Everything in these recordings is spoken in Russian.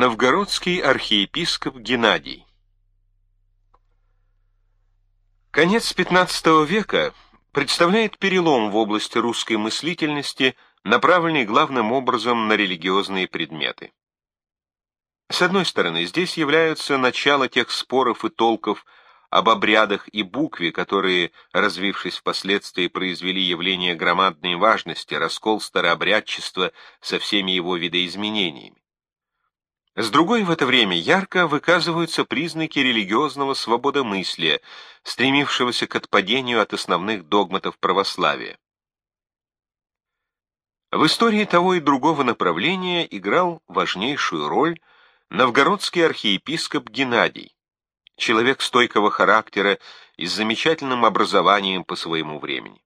Новгородский архиепископ Геннадий Конец XV века представляет перелом в области русской мыслительности, направленный главным образом на религиозные предметы. С одной стороны, здесь являются начало тех споров и толков об обрядах и букве, которые, развившись впоследствии, произвели явление громадной важности, раскол старообрядчества со всеми его видоизменениями. С другой в это время ярко выказываются признаки религиозного свободомыслия, стремившегося к отпадению от основных догматов православия. В истории того и другого направления играл важнейшую роль новгородский архиепископ Геннадий, человек стойкого характера и с замечательным образованием по своему времени.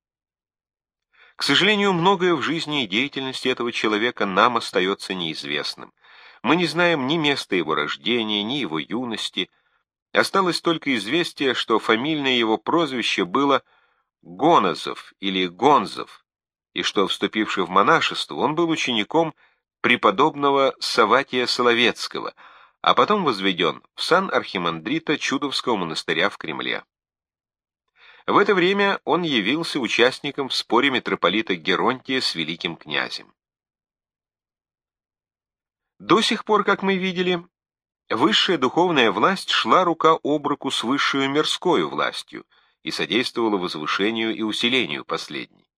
К сожалению, многое в жизни и деятельности этого человека нам остается неизвестным. Мы не знаем ни места его рождения, ни его юности. Осталось только известие, что фамильное его прозвище было Гонозов или Гонзов, и что, вступивший в монашество, он был учеником преподобного Саватия Соловецкого, а потом возведен в сан архимандрита Чудовского монастыря в Кремле. В это время он явился участником в споре митрополита Геронтия с великим князем. До сих пор, как мы видели, высшая духовная власть шла рука об руку с высшей мирской властью и содействовала возвышению и усилению последней.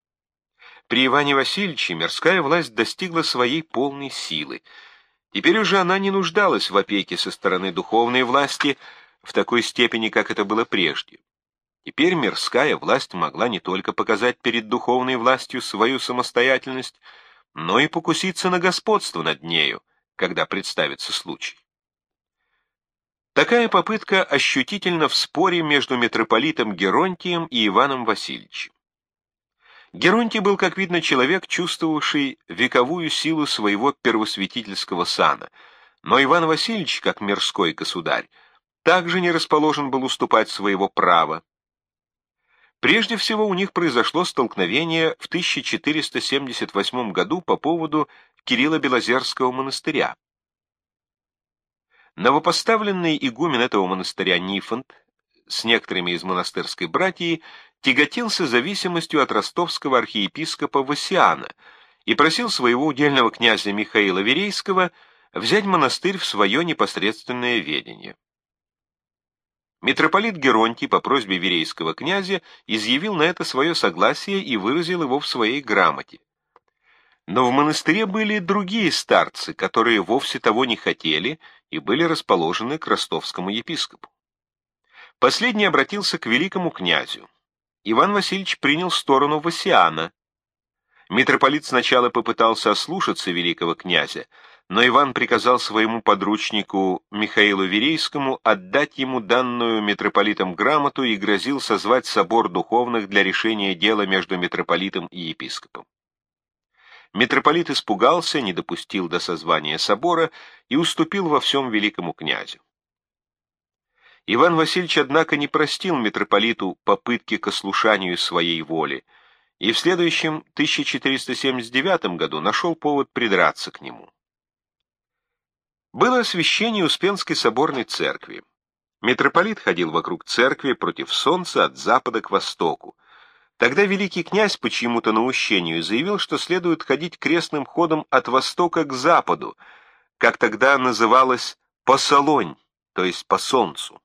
При Иване Васильевиче мирская власть достигла своей полной силы. Теперь уже она не нуждалась в опеке со стороны духовной власти в такой степени, как это было прежде. Теперь мирская власть могла не только показать перед духовной властью свою самостоятельность, но и покуситься на господство над нею, когда представится случай. Такая попытка ощутительна в споре между митрополитом Геронтием и Иваном Васильевичем. Геронтий был, как видно, человек, чувствовавший вековую силу своего первосвятительского сана, но Иван Васильевич, как мирской государь, также не расположен был уступать своего права. Прежде всего у них произошло столкновение в 1478 году по поводу Кирилла Белозерского монастыря. Новопоставленный игумен этого монастыря Нифонт с некоторыми из монастырской братьи тяготился зависимостью от ростовского архиепископа Васиана и просил своего удельного князя Михаила Верейского взять монастырь в свое непосредственное ведение. Митрополит Геронтий по просьбе Верейского князя изъявил на это свое согласие и выразил его в своей грамоте. Но в монастыре были другие старцы, которые вовсе того не хотели и были расположены к ростовскому епископу. Последний обратился к великому князю. Иван Васильевич принял сторону Васиана. Митрополит сначала попытался ослушаться великого князя, но Иван приказал своему подручнику Михаилу Верейскому отдать ему данную митрополитом грамоту и грозил созвать собор духовных для решения дела между митрополитом и епископом. Митрополит испугался, не допустил до созвания собора и уступил во всем великому князю. Иван Васильевич, однако, не простил митрополиту попытки к ослушанию своей воли, и в следующем 1479 году нашел повод придраться к нему. Было освящение Успенской соборной церкви. Митрополит ходил вокруг церкви против солнца от запада к востоку, Тогда великий князь по чьему-то наущению заявил, что следует ходить крестным ходом от востока к западу, как тогда называлось «посолонь», то есть по солнцу.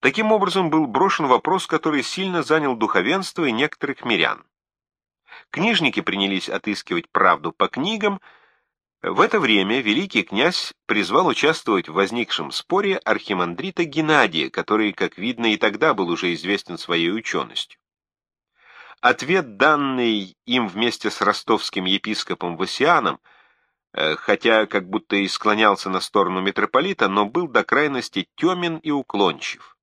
Таким образом был брошен вопрос, который сильно занял духовенство и некоторых мирян. Книжники принялись отыскивать правду по книгам. В это время великий князь призвал участвовать в возникшем споре архимандрита Геннадия, который, как видно, и тогда был уже известен своей ученостью. Ответ, данный им вместе с ростовским епископом Васианом, э, хотя как будто и склонялся на сторону митрополита, но был до крайности темен и уклончив.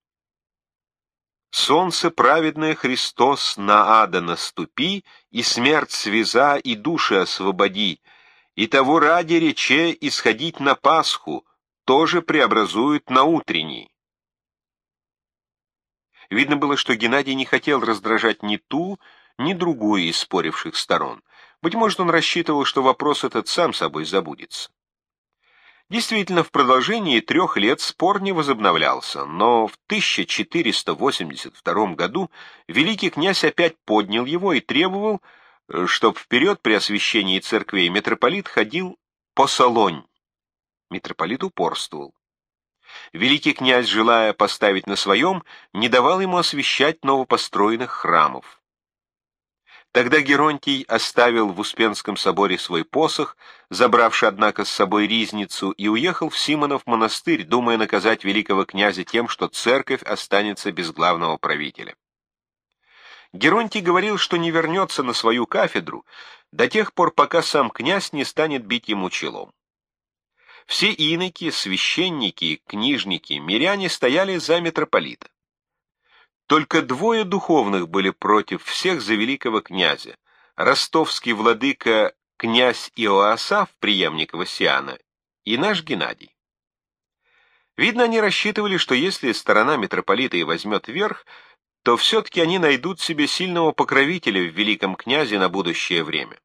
«Солнце праведное Христос на ада наступи, и смерть связа, и души освободи, и того ради рече исходить на Пасху, тоже преобразует на утренний». Видно было, что Геннадий не хотел раздражать ни ту, ни другую из споривших сторон. Быть может, он рассчитывал, что вопрос этот сам собой забудется. Действительно, в продолжении трех лет спор не возобновлялся, но в 1482 году великий князь опять поднял его и требовал, э, чтобы вперед при освящении церквей митрополит ходил по Солонь. Митрополит упорствовал. Великий князь, желая поставить на своем, не давал ему освящать новопостроенных храмов. Тогда Геронтий оставил в Успенском соборе свой посох, забравший, однако, с собой ризницу, и уехал в Симонов монастырь, думая наказать великого князя тем, что церковь останется без главного правителя. Геронтий говорил, что не вернется на свою кафедру до тех пор, пока сам князь не станет бить ему челом. Все иноки, священники, книжники, миряне стояли за митрополита. Только двое духовных были против всех за великого князя. Ростовский владыка князь Иоасав, преемник Васиана, и наш Геннадий. Видно, они рассчитывали, что если сторона митрополита и возьмет верх, то все-таки они найдут себе сильного покровителя в великом князе на будущее время.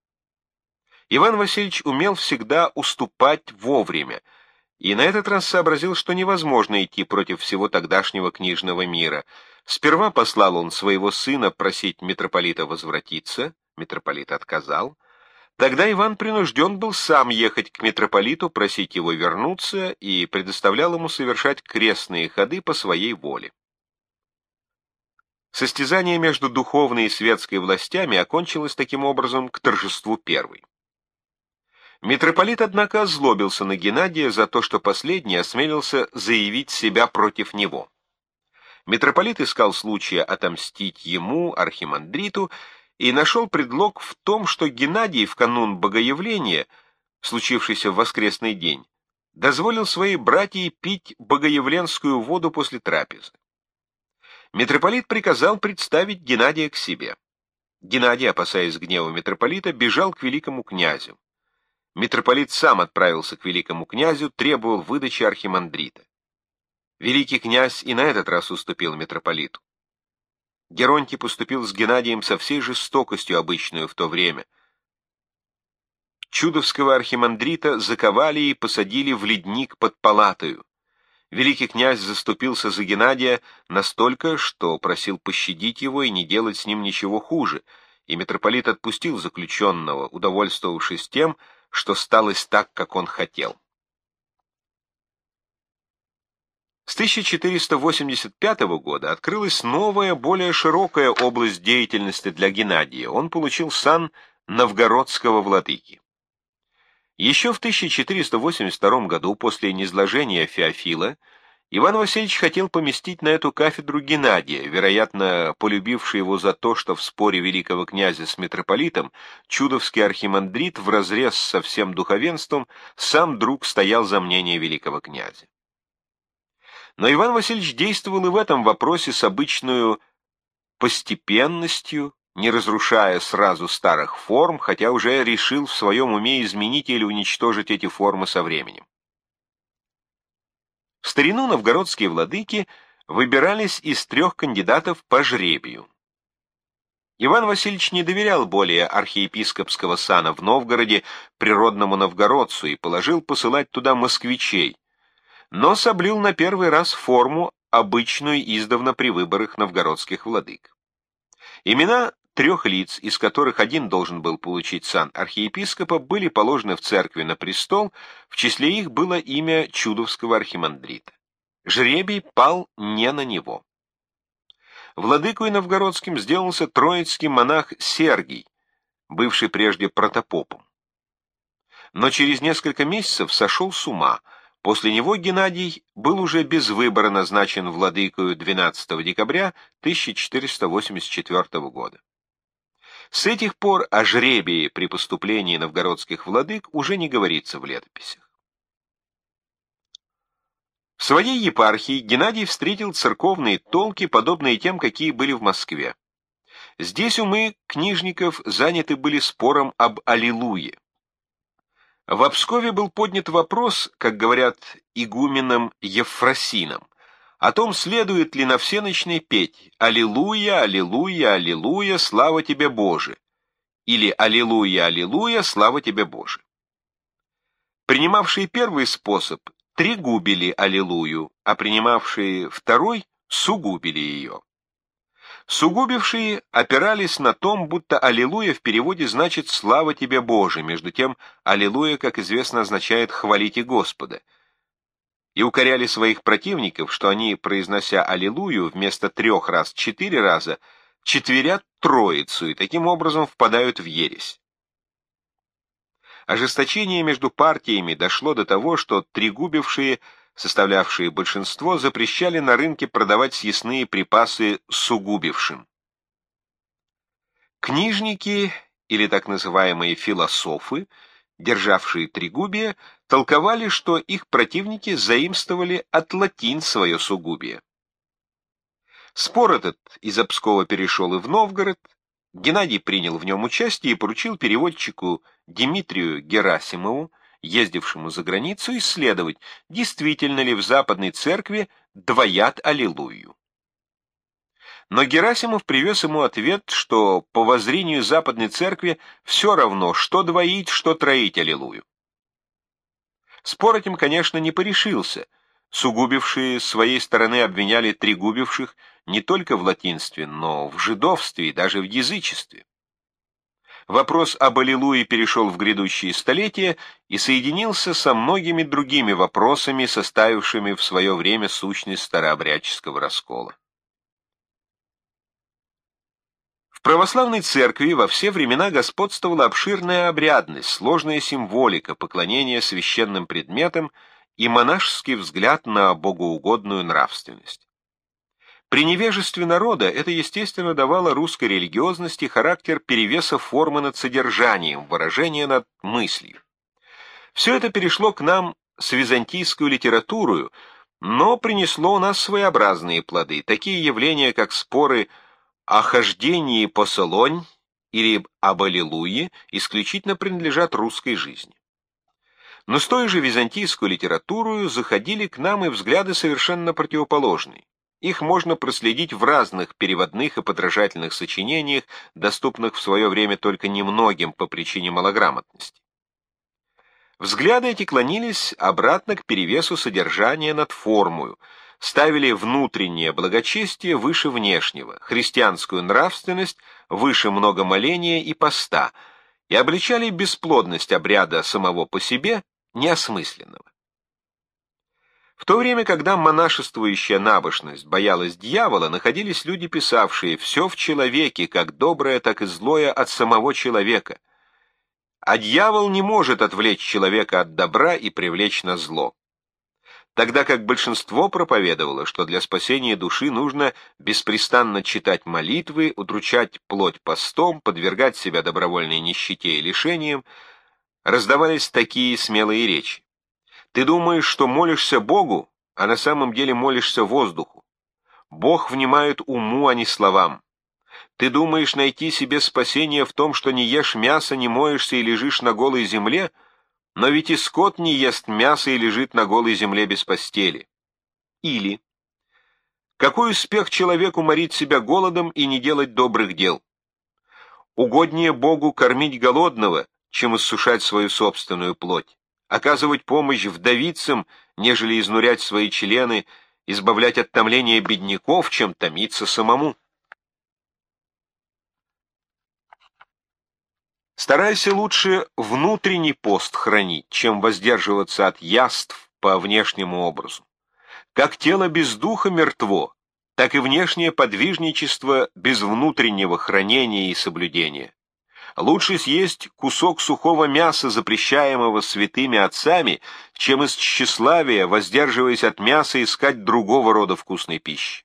Иван Васильевич умел всегда уступать вовремя, и на этот раз сообразил, что невозможно идти против всего тогдашнего книжного мира — Сперва послал он своего сына просить митрополита возвратиться, митрополит отказал. Тогда Иван принужден был сам ехать к митрополиту, просить его вернуться и предоставлял ему совершать крестные ходы по своей воле. Состязание между духовной и светской властями окончилось таким образом к торжеству первой. Митрополит, однако, озлобился на Геннадия за то, что последний осмелился заявить себя против него. Митрополит искал случая отомстить ему, архимандриту, и нашел предлог в том, что Геннадий в канун Богоявления, случившийся в воскресный день, дозволил своей братье пить богоявленскую воду после трапезы. Митрополит приказал представить Геннадия к себе. Геннадий, опасаясь гнева митрополита, бежал к великому князю. Митрополит сам отправился к великому князю, требовал выдачи архимандрита. Великий князь и на этот раз уступил митрополиту. Геронтий поступил с Геннадием со всей жестокостью, обычную в то время. Чудовского архимандрита заковали и посадили в ледник под палатою. Великий князь заступился за Геннадия настолько, что просил пощадить его и не делать с ним ничего хуже, и митрополит отпустил заключенного, удовольствовавшись тем, что сталось так, как он хотел. С 1485 года открылась новая, более широкая область деятельности для Геннадия. Он получил сан новгородского владыки. Еще в 1482 году, после низложения Феофила, Иван Васильевич хотел поместить на эту кафедру Геннадия, вероятно, полюбивший его за то, что в споре великого князя с митрополитом чудовский архимандрит вразрез со всем духовенством сам друг стоял за мнение великого князя. Но Иван Васильевич действовал и в этом вопросе с обычной постепенностью, не разрушая сразу старых форм, хотя уже решил в своем уме изменить или уничтожить эти формы со временем. В старину новгородские владыки выбирались из трех кандидатов по жребию. Иван Васильевич не доверял более архиепископского сана в Новгороде природному новгородцу и положил посылать туда москвичей, но соблюл на первый раз форму, обычную издавна при выборах новгородских владык. Имена трех лиц, из которых один должен был получить сан архиепископа, были положены в церкви на престол, в числе их было имя чудовского архимандрита. Жребий пал не на него. Владыкой новгородским сделался троицкий монах Сергий, бывший прежде протопопом. Но через несколько месяцев сошел с ума — После него Геннадий был уже без выбора назначен владыкою 12 декабря 1484 года. С этих пор о жребии при поступлении новгородских владык уже не говорится в летописях. В своей епархии Геннадий встретил церковные толки, подобные тем, какие были в Москве. Здесь умы книжников заняты были спором об Аллилуйе. В Обскове был поднят вопрос, как говорят игуменом Евфросином, о том, следует ли на всеночной петь «Аллилуйя, Аллилуйя, Аллилуйя, слава тебе, Боже!» или «Аллилуйя, Аллилуйя, слава тебе, Боже!». Принимавшие первый способ тригубили аллилуйю, а принимавшие второй сугубили ее. Сугубившие опирались на том, будто «Аллилуйя» в переводе значит «Слава тебе, Боже», между тем «Аллилуйя», как известно, означает «Хвалите Господа», и укоряли своих противников, что они, произнося «Аллилуйю» вместо трех раз четыре раза, четверят Троицу и таким образом впадают в ересь. Ожесточение между партиями дошло до того, что тригубившие – составлявшие большинство, запрещали на рынке продавать съестные припасы сугубившим. Книжники, или так называемые философы, державшие тригубие, толковали, что их противники заимствовали от латин свое сугубие. Спор этот из Обскова перешел и в Новгород, Геннадий принял в нем участие и поручил переводчику Дмитрию Герасимову ездившему за границу, исследовать, действительно ли в Западной Церкви двоят Аллилуйю. Но Герасимов привез ему ответ, что по воззрению Западной Церкви все равно, что двоить, что троить Аллилуйю. Спор этим, конечно, не порешился. Сугубившие с своей стороны обвиняли тригубивших не только в латинстве, но в жидовстве и даже в язычестве. Вопрос об Аллилуйе перешел в грядущие столетия и соединился со многими другими вопросами, составившими в свое время сущность старообрядческого раскола. Православной церкви во все времена господствовала обширная обрядность, сложная символика, поклонение священным предметам и монашеский взгляд на богоугодную нравственность. При невежестве народа это, естественно, давало русской религиозности характер перевеса формы над содержанием, выражения над мыслью. Все это перешло к нам с византийскую литературою, но принесло у нас своеобразные плоды, такие явления, как споры о хождении по Солонь или об Аллилуйе, исключительно принадлежат русской жизни. Но с той же византийской литературою заходили к нам и взгляды совершенно противоположные. Их можно проследить в разных переводных и подражательных сочинениях, доступных в свое время только немногим по причине малограмотности. Взгляды эти клонились обратно к перевесу содержания над формою, ставили внутреннее благочестие выше внешнего, христианскую нравственность выше многомоления и поста, и обличали бесплодность обряда самого по себе неосмысленного. В то время, когда монашествующая набожность боялась дьявола, находились люди, писавшие «все в человеке, как доброе, так и злое от самого человека». А дьявол не может отвлечь человека от добра и привлечь на зло. Тогда как большинство проповедовало, что для спасения души нужно беспрестанно читать молитвы, удручать плоть постом, подвергать себя добровольной нищете и лишениям, раздавались такие смелые речи. Ты думаешь, что молишься Богу, а на самом деле молишься воздуху. Бог внимает уму, а не словам. Ты думаешь найти себе спасение в том, что не ешь мясо, не моешься и лежишь на голой земле, но ведь и скот не ест мясо и лежит на голой земле без постели. Или какой успех человеку морить себя голодом и не делать добрых дел? Угоднее Богу кормить голодного, чем иссушать свою собственную плоть оказывать помощь вдовицам, нежели изнурять свои члены, избавлять от томления бедняков, чем томиться самому. Старайся лучше внутренний пост хранить, чем воздерживаться от яств по внешнему образу. Как тело без духа мертво, так и внешнее подвижничество без внутреннего хранения и соблюдения. Лучше съесть кусок сухого мяса, запрещаемого святыми отцами, чем из тщеславия, воздерживаясь от мяса, искать другого рода вкусной пищи.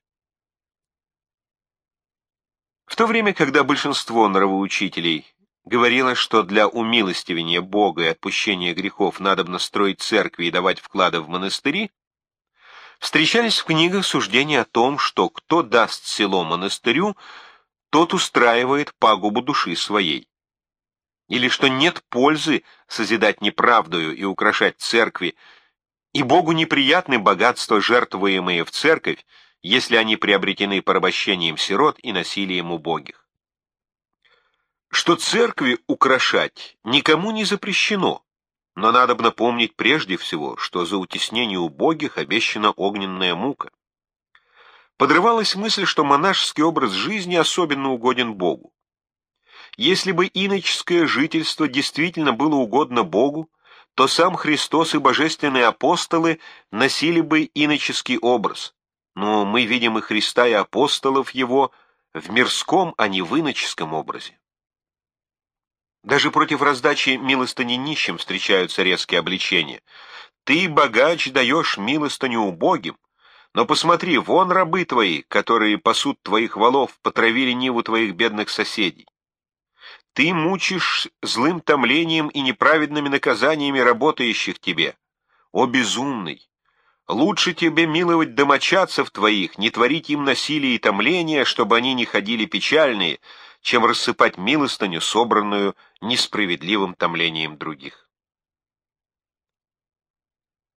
В то время, когда большинство нравоучителей говорило, что для умилостивения Бога и отпущения грехов надо строить церкви и давать вклады в монастыри, встречались в книгах суждения о том, что кто даст село монастырю, тот устраивает пагубу души своей или что нет пользы созидать неправдою и украшать церкви, и Богу неприятны богатства, жертвуемые в церковь, если они приобретены порабощением сирот и насилием убогих. Что церкви украшать никому не запрещено, Но надо бы напомнить прежде всего, что за утеснение убогих обещана огненная мука. Подрывалась мысль, что монашеский образ жизни особенно угоден Богу. Если бы иноческое жительство действительно было угодно Богу, то сам Христос и божественные апостолы носили бы иноческий образ. Но мы видим и Христа, и апостолов Его в мирском, а не в иноческом образе. Даже против раздачи милостыни нищим встречаются резкие обличения. Ты, богач, даешь милостыню убогим, но посмотри, вон рабы твои, которые пасут твоих валов, потравили ниву твоих бедных соседей. Ты мучишь злым томлением и неправедными наказаниями работающих тебе. О, безумный! Лучше тебе миловать домочадцев твоих, не творить им насилие и томление, чтобы они не ходили печальные, чем рассыпать милостыню, собранную несправедливым томлением других.